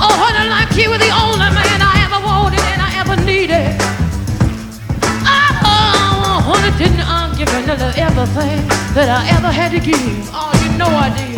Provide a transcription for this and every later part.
Oh, honey, like you were the only man I ever wanted and I ever needed. Oh, honey, didn't I give everything that I ever had to give? Oh, you know I did.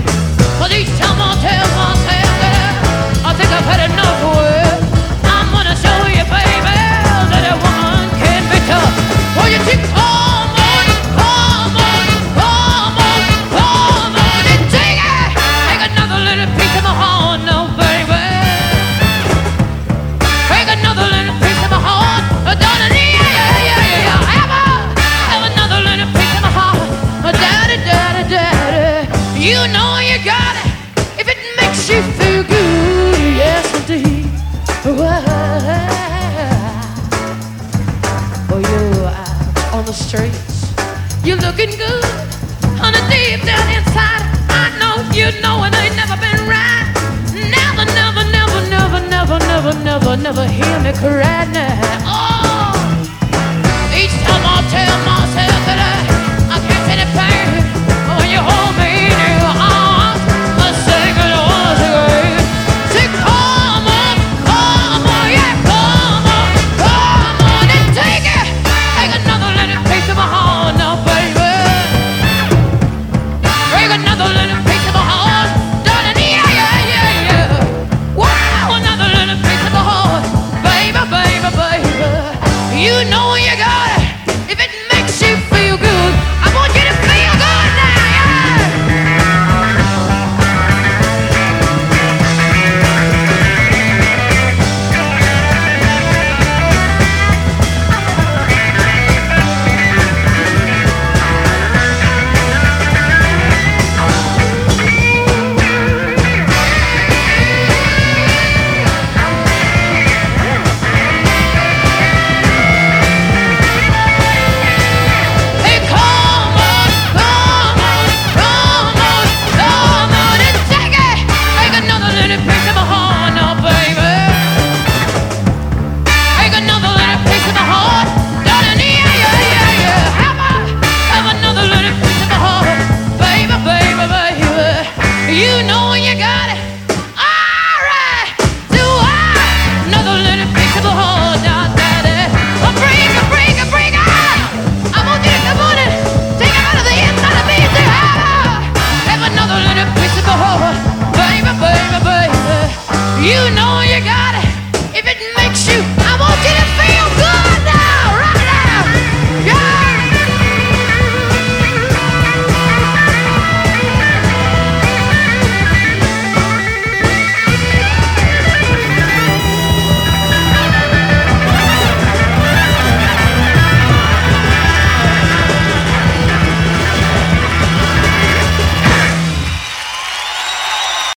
Oh, you out on the streets. You're looking good. On the deep down inside, I know you know it ain't never been right. Never, never, never, never, never, never, never, never hear me cry now.